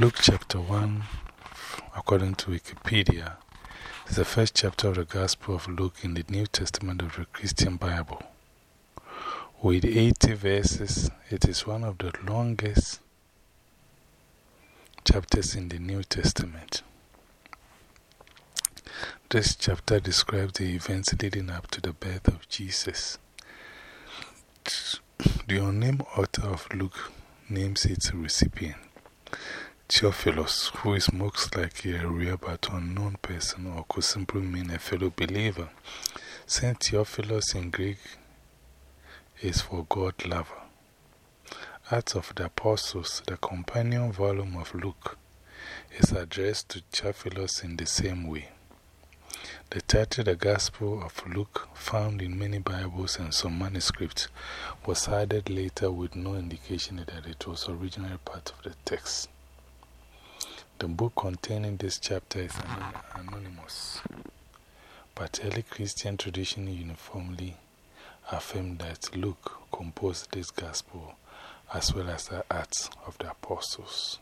Luke chapter 1, according to Wikipedia, is the first chapter of the Gospel of Luke in the New Testament of the Christian Bible. With 80 verses, it is one of the longest chapters in the New Testament. This chapter describes the events leading up to the birth of Jesus. The unnamed author of Luke names its recipient. Theophilus, who is most likely a real but unknown person or could simply mean a fellow believer. Saint Theophilus in Greek is for God lover. Acts of the Apostles, the companion volume of Luke, is addressed to Theophilus in the same way. The title, The Gospel of Luke, found in many Bibles and some manuscripts, was added later with no indication that it was originally part of the text. The book containing this chapter is anonymous, but early Christian tradition uniformly affirmed that Luke composed this gospel as well as the Acts of the Apostles.